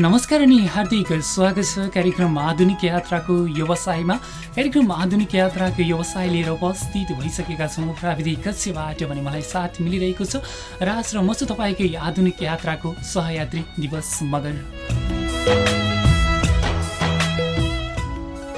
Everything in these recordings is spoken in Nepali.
नमस्कार अनि हार्दिक स्वागत छ कार्यक्रम आधुनिक यात्राको व्यवसायमा। कार्यक्रम आधुनिक यात्राको व्यवसाय लिएर उपस्थित भइसकेका छौँ प्राविधिक कक्षबाट भने मलाई साथ मिलिरहेको छ राज र म चाहिँ तपाईँकै आधुनिक यात्राको सहयात्री दिवस मगर।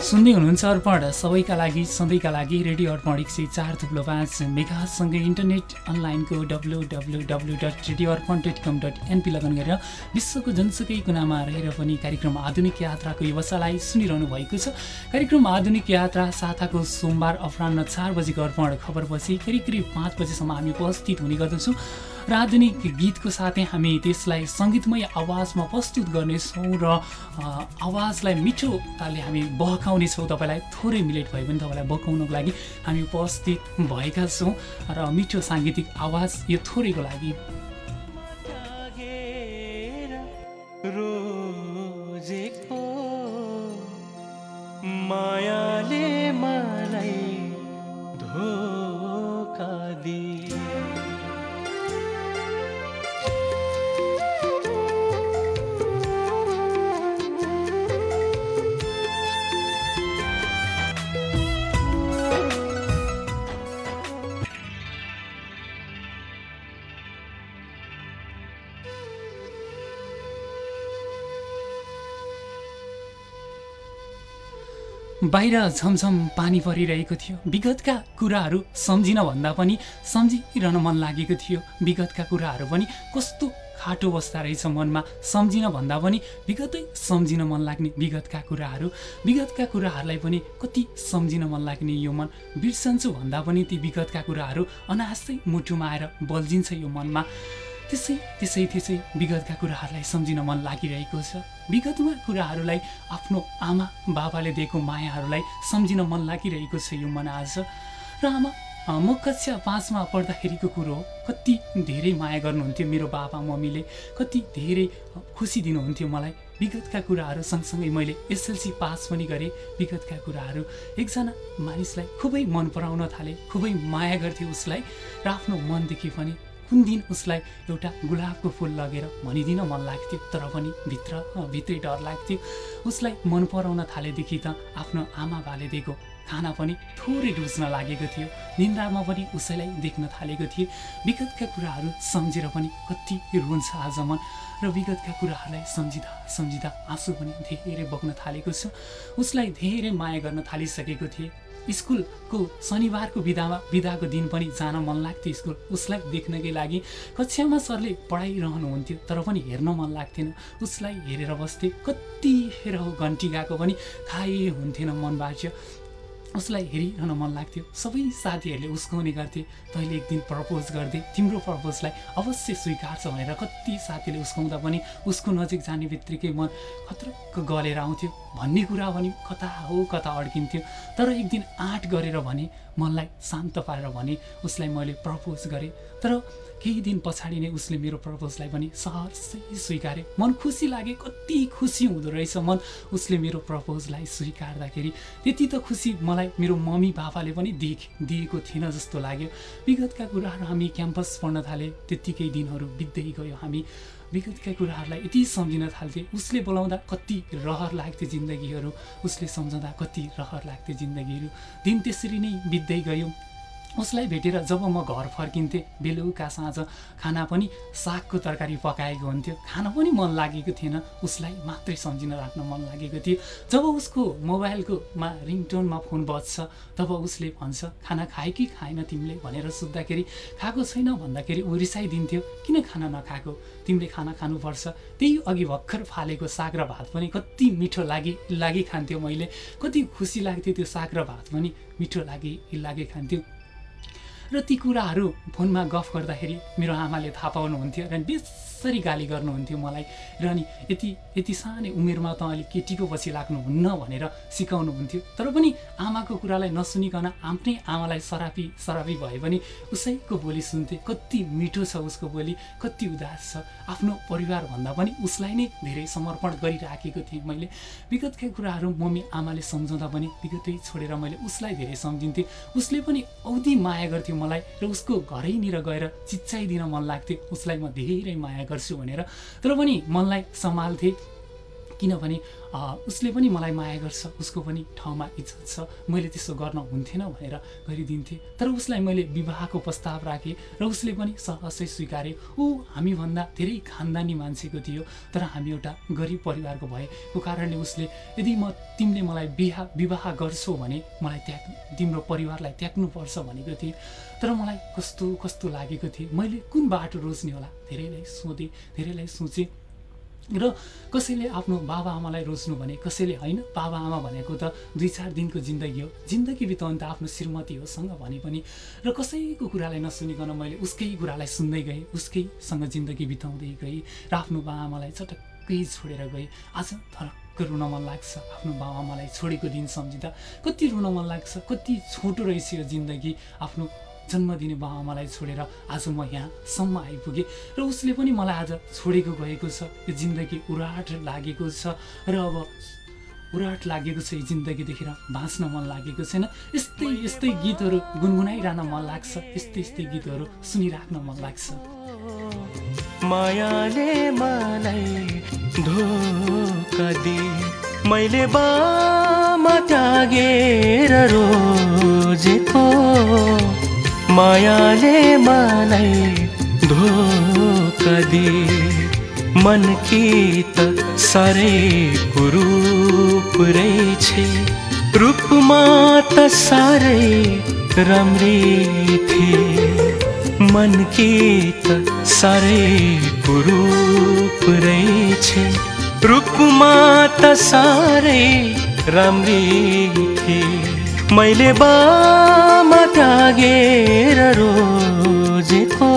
सुन्दै हुनुहुन्छ अर्पण। सबैका लागि सधैँका लागि रेडियो अर्पण एक सय चार थुप्लो पाँच मेगासँगै इन्टरनेट अनलाइनको W W W dot radio Arpan dot com dot NP login गरेर विश्वको जनसुकै कुनामा रहेर पनि कार्यक्रम आधुनिक यात्राको व्यवसायलाई सुनिरहनु भएको छ। कार्यक्रम आधुनिक यात्रा साताको सोमबार अपरान्न चार बजीको अर्पण खबरपछि करिब करिब पाँच बजीसम्म हामी उपस्थित हुने गर्दछौँ। र आधुनिक गीतको साथै हामी त्यसलाई सङ्गीतमय आवाजमा प्रस्तुत गर्नेछौँ र आवाजलाई मिठो तालले हामी बहकाउनेछौँ तपाईँलाई। थोरै मिलेट भयो भने तपाईँलाई बहकाउनको लागि हामी उपस्थित भएका छौँ। र मिठो साङ्गीतिक आवाज यो थोरैको लागि बाहिर झमझम पानी परिरहेको थियो। विगतका कुराहरू सम्झिन भन्दा पनि सम्झिरहन मन लागेको थियो। विगतका कुराहरू पनि कस्तो खाटो बस्दा रहेछ मनमा सम्झिन भन्दा पनि विगतै सम्झिन मन लाग्ने विगतका कुराहरू। विगतका कुराहरूलाई पनि कति सम्झिन मन लाग्ने यो मन? बिर्सन्छु भन्दा पनि ती विगतका कुराहरू अनायासै मुटुमा आएर बल्झिन्छ यो मनमा। त्यसै त्यसै त्यसै विगतका कुराहरूलाई सम्झिन मन लागिरहेको छ। विगतमा कुराहरूलाई आफ्नो आमा बाबाले दिएको मायाहरूलाई सम्झिन मन लागिरहेको छ यो मन आज। र आमा म कक्षा पाँचमा पढ्दाखेरिको कुरो हो। कति धेरै माया गर्नुहुन्थ्यो मेरो बाबा मम्मीले। कति धेरै खुसी दिनुहुन्थ्यो मलाई। विगतका कुराहरू सँगसँगै मैले एसएलसी पास पनि गरेँ विगतका कुराहरू। एकजना मानिसलाई खुबै मन पराउन थालेँ खुबै माया गर्थेँ उसलाई। र आफ्नो मनदेखि पनि कुन दिन उसलाई एउटा गुलाबको फुल लगेर भनिदिन मन लाग्थ्यो। तर पनि भित्र भित्रै डर लाग्थ्यो। उसलाई मन पराउन थालेदेखि त आफ्नो आमा बाले दिएको खाना पनि थोरै रुच्न लागेको थियो। निन्द्रामा पनि उसैलाई देख्न थालेको थिएँ। विगतका कुराहरू सम्झेर पनि कति रुन्छ आज मन। र विगतका कुराहरूलाई सम्झिँदा सम्झिँदा आँसु पनि धेरै बग्न थालेको छ। उसलाई धेरै माया गर्न थालिसकेको थिएँ। स्कुलको शनिबारको बिदामा बिदाको दिन पनि जान मन लाग्थ्यो स्कुल। उसलाई देख्नकै लागि कक्षामा सरले पढाइरहनुहुन्थ्यो तर पनि हेर्न मन लाग्थेन। उसलाई हेरेर बस्थेँ कति हेर घन्टी गएको पनि थाहै हुन्थेन मन बाँच्यो उसलाई हेरिरहन मन लाग्थ्यो। सबै साथीहरूले उस्काउने गर्थे। तैँले एक दिन प्रपोज गर्थे। तिम्रो प्रपोजलाई अवश्य स्वीकार्छ भनेर कति साथीले उस्काउँदा पनि उसको नजिक जाने बित्तिकै मन खत्रक्क गलेर आउँथ्यो। भन्ने कुरा पनि कता हो कता अड्किन्थ्यो। तर एक दिन आँट गरेर भने मनलाई शान्त पारेर भने उसलाई मैले प्रपोज गरेँ। तर केही दिन पछाडि नै उसले मेरो प्रपोजलाई पनि सहर्षै स्वीकारे। मन खुसी लागे कति खुसी हुँदो रहेछ मन। उसले मेरो प्रपोजलाई स्वीकार्दाखेरि त्यति त खुसी मलाई मेरो मम्मी बाबाले पनि देख दिएको थिएन जस्तो लाग्यो। विगतका कुराहरू हामी क्याम्पस पढ्न थाले त्यत्तिकै दिनहरू बित्दै गयो हामी। विगतका कुराहरूलाई यति सम्झिन थाल्थेँ उसले बोलाउँदा कति रहर लाग्थ्यो जिन्दगीहरू। उसले सम्झाउँदा कति रहर लाग्थ्यो जिन्दगीहरू। दिन त्यसरी नै बित्दै गयो। उसलाई भेटेर जब म घर फर्किन्थेँ बेलुका साँझ खाना पनि सागको तरकारी पकाएको हुन्थ्यो। खान पनि मन लागेको थिएन। उसलाई मात्रै सम्झिन राख्न मन लागेको थियो। जब उसको मोबाइलकोमा रिङटोनमा फोन बज्छ तब उसले भन्छ खाना खायो कि खाएन तिमीले? भनेर सोद्धाखेरि खाएको छैन भन्दाखेरि ऊ रिसाइदिन्थ्यो किन खाना नखाएको? तिमीले खाना खानुपर्छ। त्यही अघि भर्खर फालेको साग र भात पनि कति मिठो लागि लागि खान्थ्यो मैले। कति खुसी लाग्थ्यो त्यो साग र भात पनि। मिठो लागि लागि खान्थ्यो। र ती कुराहरू फोनमा गफ गर्दाखेरि मेरो आमाले थाहा पाउनुहुन्थ्यो र बेसरी गाली गर्नुहुन्थ्यो मलाई? र अनि यति यति सानै उमेरमा त अलिक केटीको पछि लाग्नुहुन्न भनेर सिकाउनुहुन्थ्यो। तर पनि आमाको कुरालाई नसुनिकन आफ्नै आमालाई सरापी सरापी भए पनि उसैको बोली सुन्थेँ। कति मिठो छ उसको बोली कति उदास छ। आफ्नो परिवारभन्दा पनि उसलाई नै धेरै समर्पण गरिराखेको थिएँ मैले। विगतका कुराहरू मम्मी आमाले सम्झाउँदा पनि विगतै छोडेर मैले उसलाई धेरै सम्झिन्थेँ। उसले पनि औधी माया गर्थ्यो मलाई र उसको घरैनिर गएर चिच्चाइदिन मन लाग्थ्यो। उसलाई म धेरै माया गर्छु भनेर। तर पनि मनलाई सम्हाल्थेँ। किनभने उसले पनि मलाई माया गर्छ उसको पनि ठाउँमा इज्जत छ। मैले त्यसो गर्न हुन्थेन भनेर गरिदिन्थेँ। तर उसलाई मैले विवाहको प्रस्ताव राखेँ र उसले पनि सहजै स्वीकारे। ऊ हामीभन्दा धेरै खानदानी मान्छेको थियो तर हामी एउटा गरिब परिवारको भएको कारणले उसले यदि म तिमीले मलाई बिहा विवाह गर्छौ भने मलाई त्याग तिम्रो परिवारलाई त्याग्नुपर्छ भनेको थिएँ। तर मलाई कस्तो कस्तो लागेको थियो। मैले कुन बाटो रोज्ने होला? धेरैलाई सोधेँ धेरैलाई सोचेँ। र कसैले आफ्नो बाबाआमालाई रोज्नु भने कसैले होइन बाबाआमा भनेको त दुई चार दिनको जिन्दगी हो। जिन्दगी बिताउनु त आफ्नो श्रीमती होसँग भने पनि। र कसैको कुरालाई नसुनिकन मैले उसकै कुरालाई सुन्दै गएँ उसकैसँग जिन्दगी बिताउँदै गएँ र आफ्नो बाबाआमालाई चटक्कै छोडेर गएँ। आज थरक्क रुन मन लाग्छ आफ्नो बाबाआमालाई छोडेको दिन सम्झिँदा। कति रुन मन लाग्छ कति छोटो रहेछ यो जिन्दगी आफ्नो जन्म दिने बाबाआमालाई छोडेर आज म यहाँसम्म आइपुगेँ र उसले पनि मलाई आज छोडेको गएको छ। यो जिन्दगी उराट लागेको छ र अब उराट लागेको छ यो जिन्दगी देखेर बाँच्न मन लागेको छैन। यस्तै यस्तै गीतहरू गुनगुनाइरहन मन लाग्छ। यस्तै यस्तै गीतहरू सुनिराख्न मन लाग्छ। मायाले मलाई धोका मैले बामा त्यागेर रोजेको मायाले मलाई धोका दे मन की त साह्रै कुरूप रहेछ रूपमा त साह्रै राम्री थिए। मन की त साह्रै कुरूप रहेछ रूपमा त साह्रै राम्री थिए। मैले बामा त्यागेर रोजेको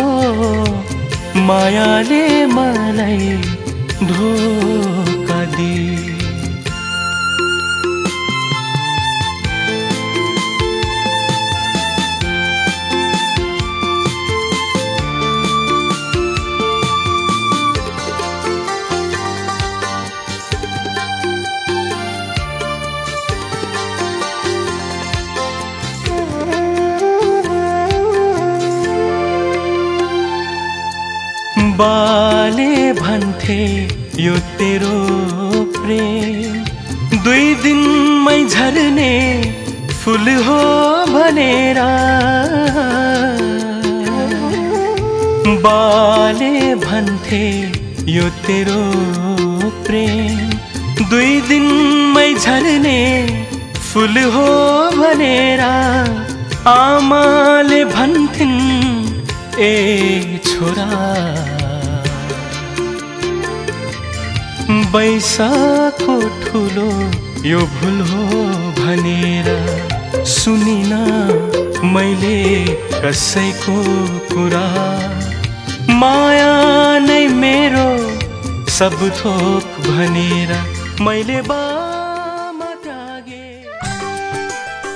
मायाले मलाई धोका दिए। बाले भन्थे यो तेरो प्रेम। दुई दिनमै झर्ने फुल हो भनेर। बाले भन्थे यो तेरो प्रेम। दुई दिनमै झर्ने फुल हो भनेर। आमाले भन्थिन् ए छोरा बैसाको ठुलो यो भुल हो भनेर सुनिन मैले कसैको कुरा। माया नै मेरो सब थोक भनेर मैले बामा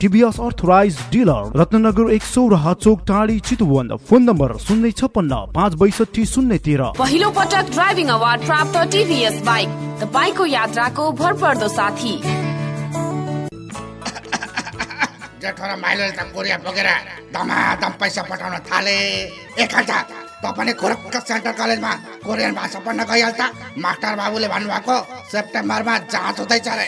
टिभीएस अर्थराइज डिलर रत्नगर एक सौ र चोक टाढी चितुवन फोन नम्बर शून्य छप्पन्न पाँच बैसठी शून्य तेह्र। पहिलो पटक ड्राइभिङ अवार्ड प्राप्त टिभीएस बाइक तपाईँको यात्राको भरपर्दो साथी। र माइलोले त कोरिया बोकेर दमादम पैसा पठाउन थाले। एक घन्टा त पनि खुरक्क सेन्ट्रल कलेजमा कोरियन भाषा पढ्न गइहाल्छ मास्टर बाबुले भन्नुभएको सेप्टेम्बरमा जाँच हुँदैछ अरे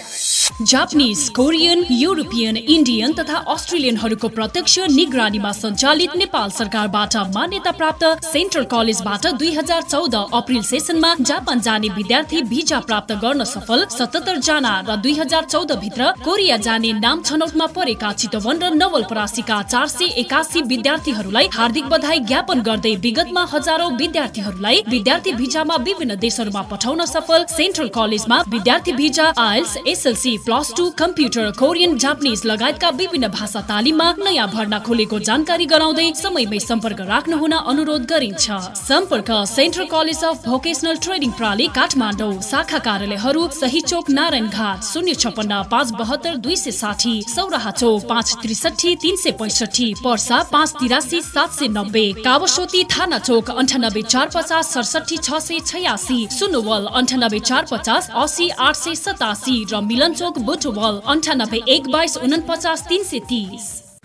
जापानिज कोरियन युरोपियन इन्डियन तथा अस्ट्रेलियनहरूको प्रत्यक्ष निगरानीमा सञ्चालित नेपाल सरकारबाट मान्यता प्राप्त सेन्ट्रल कलेजबाट दुई हजार चौध अप्रिल सेसनमा जापान जाने विद्यार्थी भिजा प्राप्त गर्न सफल सतहत्तर जना र दुई हजार चौध भित्र कोरिया जाने नाम छनौटमा परेका चितवन र नवलपरासीका चार सय एकासी विद्यार्थीहरूलाई हार्दिक बधाई ज्ञापन गर्दै विगतमा हजारौं विद्यार्थीहरूलाई विद्यार्थी भिजामा विभिन्न देशहरूमा पठाउन सफल सेन्ट्रल कलेजमा विद्यार्थी visa IELTS SLC plus two computer Korean Japanese लगायतका विभिन्न भाषा तालिममा नयाँ भर्ना खोलेको जानकारी गराउँदै समयमै सम्पर्क राख्न हुन अनुरोध गरिन्छ। सम्पर्क central college of vocational training प्रणाली काठमाडौँ शाखा कार्यालयहरू सही चोक नारायण घाट शून्य छपन्न पाँच बहत्तर दुई सय साठी सौराहा चोक पाँच त्रिसठी तिन सय पैसठी पर्सा पाँच तिरासी सात सय नब्बे कावसोती थाना चोक अन्ठानब्बे चार पचास सडसठी छ सय छयासी सुनोवल अन्ठानब्बे चार पचास असी आठ सय सतासी र मिलन चोक बुटवल अन्ठानब्बे एक बाइस उनपचास तिन सय तिस।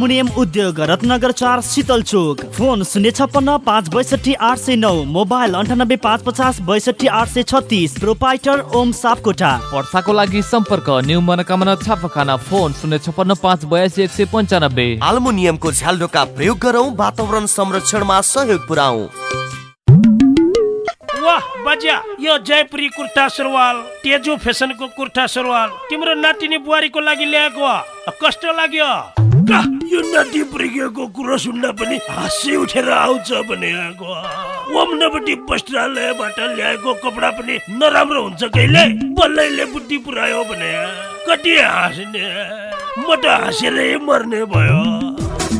आल्मुनियम उद्योग रत्नगर चार शीतल चोक। फोन शून्य छप्पन्न पाँच बैसठी आठ सय नौ। मोबाइल अन्ठानब्बे पाँच पचास बैसठी आठ सय छत्तिस। प्रोपाइटर ओम सापकोटा। वर्षाको लागि सम्पर्क न्यू मनोकामना छापाखाना फोन शून्य छप्पन्न पाँच बयासी एक सय पन्चानब्बे। आल्मुनियमको झ्यालडोका प्रयोग गरौँ वातावरण संरक्षणमा सहयोग पुऱ्याउ। वाह बजा यो जयपुरी कुर्ता सुरुवाल तेजु फेसनको कुर्ता सुरुवाल तिम्रो नातिनी बुहारीको लागि ल्याएको। कस्तो लाग्यो। यो नाति पुर्किएको कुरो सुन्दा पनि हाँसी उठेर आउँछ भने आएको ओम्नपट्टि वस्त्रालयबाट ल्याएको कपडा पनि नराम्रो हुन्छ कहिले? बल्लैले बुद्धि पुऱ्यायो भने कति हाँस्ने? म त हाँसेरै मर्ने भयो।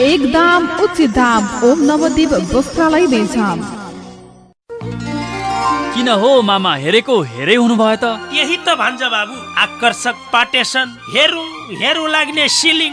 एक दाम उचित दाम ओम नवदीप वस्त्रालय बेचाम किन हो मामा हेरेको हेरै हुनुभयो त? यही त भन्छ बाबु आकर्षक पाटेसन हेरौँ हेरौँ लाग्ने सिलिङ।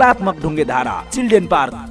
कलात्मक ढुङ्गे धारा children park.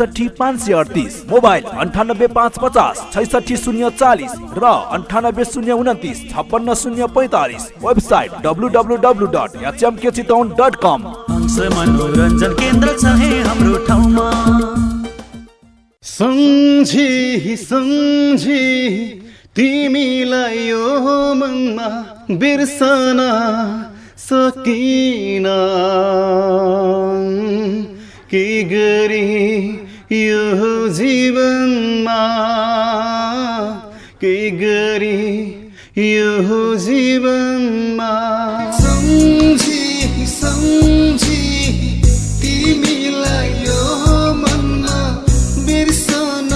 एकसठी पाँच सय अडतिस मोबाइल अन्ठानब्बे पाँच पचास छैसठी शून्य चालिस र अन्ठानब्बे शून्य उन्तिस छप्पन्न शून्य पैँतालिस website W W W dot HMK Chitwan dot com. मनोरञ्जन केन्द्र छ है हाम्रो ठाउँमा। सम्झी सम्झी तिमीलाई यो मनमा बिर्सन सकिन। के गरी यो जीवनमा के गरी यो जीवनमा। सम्झी सम्झी तिमीलाई यो मनमा बिर्सन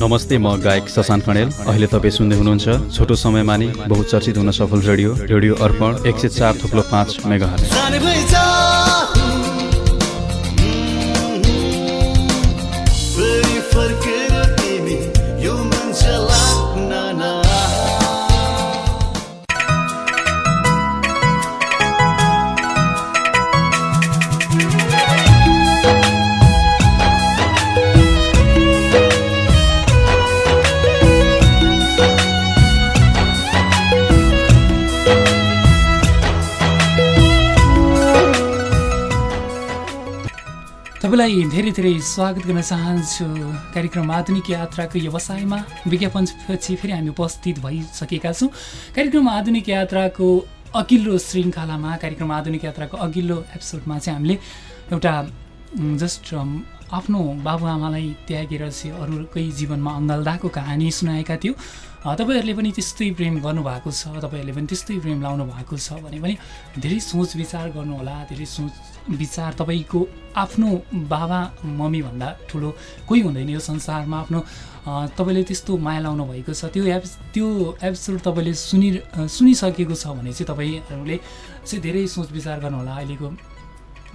नमस्ते म गायक शशान्त खडेल। अहिले तपाईँ सुन्दै हुनुहुन्छ छोटो समयमा नै बहुचर्चित हुन सफल रेडियो रेडियो अर्पण एक सय चार थुप्लो पाँच मेगा तपाईँलाई धेरै धेरै स्वागत गर्न चाहन्छु। कार्यक्रम आधुनिक यात्राको व्यवसायमा विज्ञापनपछि फेरि हामी उपस्थित भइसकेका छौँ। कार्यक्रम आधुनिक यात्राको अघिल्लो श्रृङ्खलामा कार्यक्रम आधुनिक यात्राको अघिल्लो एपिसोडमा चाहिँ हामीले एउटा जस्ट आफ्नो बाबुआमालाई त्यागेर चाहिँ अरूकै जीवनमा अङ्गलदाको कहानी सुनाएका थियौँ। तपाईँहरूले पनि त्यस्तै प्रेम गर्नुभएको छ तपाईँहरूले पनि त्यस्तै प्रेम लाउनु भएको छ भने पनि धेरै सोच विचार गर्नुहोला धेरै सोच विचार तपाईँको आफ्नो बाबा मम्मीभन्दा ठुलो कोही हुँदैन यो संसारमा आफ्नो तपाईँले त्यस्तो माया लाउनु भएको छ। त्यो एप्स त्यो एपिसोड तपाईँले सुनि सुनिसकेको छ भने चाहिँ तपाईँहरूले चाहिँ धेरै सोच विचार गर्नुहोला अहिलेको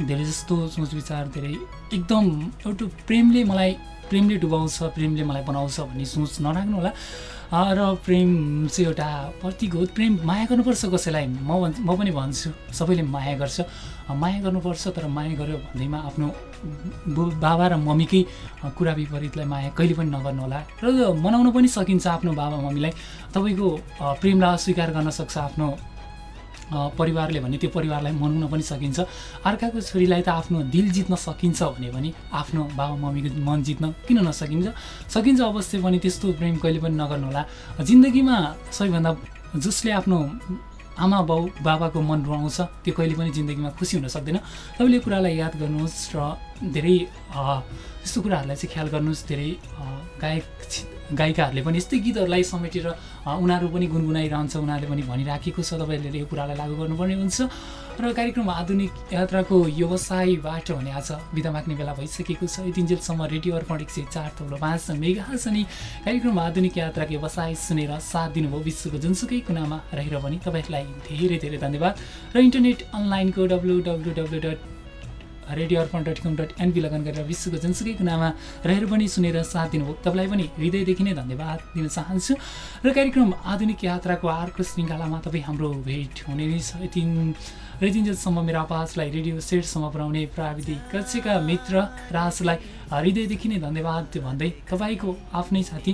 धेरै जस्तो सोच विचार धेरै एकदम एउटा प्रेमले मलाई प्रेमले डुबाउँछ प्रेमले मलाई बनाउँछ भन्ने सोच नराख्नु होला। र प्रेम चाहिँ एउटा प्रतीक हो। प्रेम माया गर्नुपर्छ कसैलाई? म म पनि भन्छु सबैले माया गर्छ। माया गर्नुपर्छ तर माया गर्यो भन्दैमा आफ्नो बाबा र मम्मीकै कुरा विपरीतलाई माया कहिले पनि नगर्नु होला। र मनाउन पनि सकिन्छ आफ्नो बाबा मम्मीलाई। तपाईँको प्रेमलाई अस्वीकार गर्न सक्छ आफ्नो परिवारले भने त्यो परिवारलाई मनाउन पनि सकिन्छ। अर्काको छोरीलाई त आफ्नो दिल जित्न सकिन्छ भने पनि आफ्नो बाबा मम्मीको मन जित्न किन नसकिन्छ? सकिन्छ अवश्य पनि त्यस्तो प्रेम कहिले पनि नगर्नु होला जिन्दगीमा सबैभन्दा जसले आफ्नो आमा बाउ बाबाको मन रुवाउँछ त्यो कहिले पनि जिन्दगीमा खुसी हुन सक्दैन। तपाईँले कुरालाई याद गर्नुहोस् र धेरै यस्तो कुराहरूलाई चाहिँ ख्याल गर्नुहोस् धेरै गायक गायिकाहरूले पनि यस्तै गीतहरूलाई समेटेर उनीहरू पनि गुनगुनाइरहन्छ उनीहरूले पनि भनिराखेको छ तपाईँहरूले यो कुरालाई लागू गर्नुपर्ने हुन्छ। र कार्यक्रम आधुनिक यात्राको व्यवसायबाट भने आज बिदा माग्ने बेला भइसकेको छ। यतिन्जेलसम्म रेडियो अर्पण एक सय चार तौलो पाँच मेगा अनि कार्यक्रम आधुनिक यात्राको व्यवसाय सुनेर साथ दिनुभयो विश्वको जुनसुकै कुनामा रहेर पनि तपाईँहरूलाई धेरै धेरै धन्यवाद। र इन्टरनेट अनलाइनको W W radio Arpan dot com dot NP log on गरेर विश्वको जुनसुकै कुनामा रहेर पनि सुनेर साथ दिनुभयो। तपाईँलाई पनि हृदयदेखि नै धन्यवाद दिन चाहन्छु। र कार्यक्रम आधुनिक यात्राको अर्को श्रृङ्खलामा तपाईँ हाम्रो भेट हुने नै छ। यति र यतिन्जेलसम्म मेरो आवाजलाई रेडियो सेटसम्म पुर्याउने प्राविधिक कक्षका मित्र राजलाई हृदयदेखि नै धन्यवाद भन्दै तपाईँको आफ्नै साथी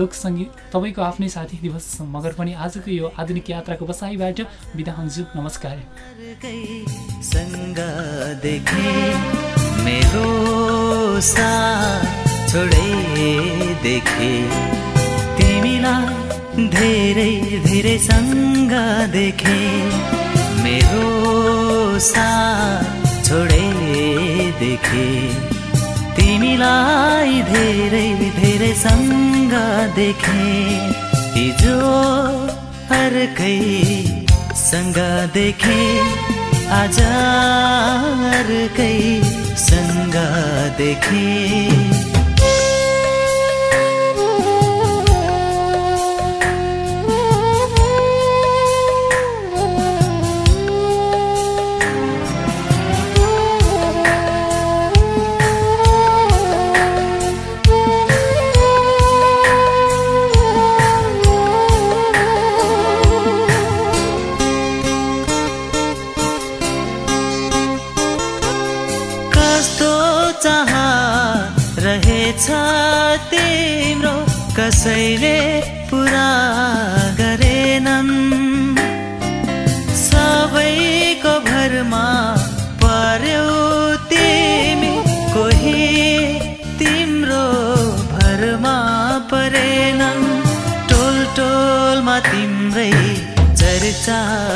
लोकसङ्गीत तपाईँको आफ्नै साथी दिवस मगर पनि आजको यो आधुनिक यात्राको बसाइबाट बिदा हुन्छु। नमस्कार। धेरै धेरै सँग देखे। मेरो साथ छोडे देखे। तिमीलाई धेरै धेरै सँग देखे। हिजो सँग देखे। आज अर्कै सँग देखे।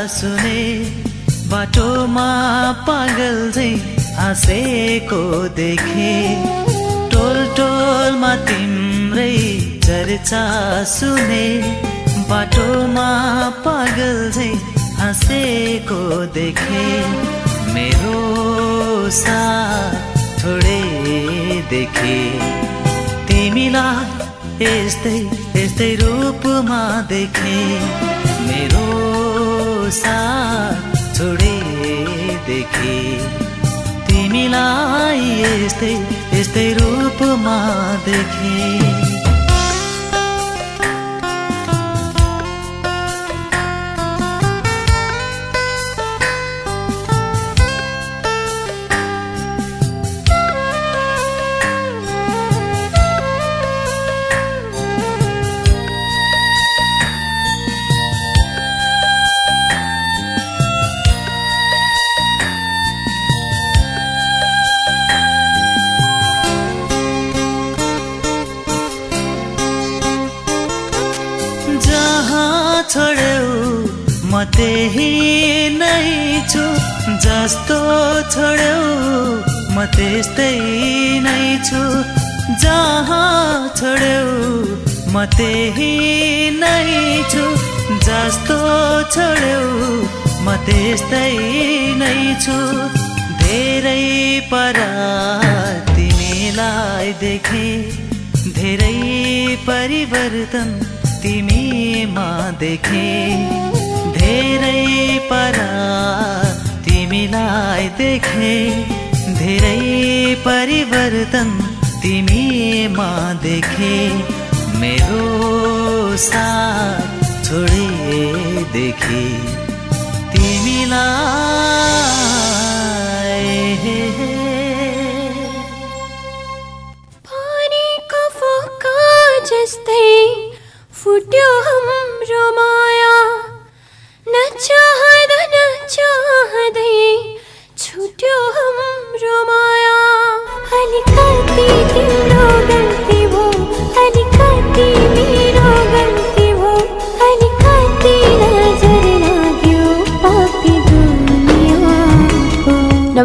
सुने बाटोमा पागल झै हाँसेको देखे। टोल टोलमा तिम्रै चर्चा सुने बाटोमा पागल झै हाँसेको देखे। मेरो साथ छोडे देखे। तिमीलाई यस्तै यस्तै रूपमा देखे। मेरो साथ छोडे देखे। तिमीलाई यस्तै यस्तै रूपमा देखे। त्यस्तै नै छु। जहाँ छोड्यौ म त्यही नै छु। जस्तो छोड्यौ म त्यस्तै नै छु। धेरै पर तिमीलाई देखे धेरै परिवर्तन तिमीमा देखे। धेरै पर तिमीलाई देखे। धेरै परिवर्तन तिमीमा देखे। मेरो साथ छोडे देखे। तिमीलाई जस्तै फुट्यो हाम्रो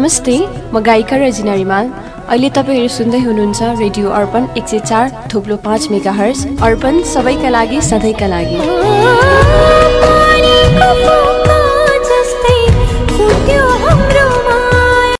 नमस्ते म गायिका रजिना रिमाल। अहिले तपाईँहरू सुन्दै हुनुहुन्छ रेडियो अर्पण एक सय चार थोप्लो पाँच मेगा हर्स अर्पण सबैका लागि सधैँका लागि।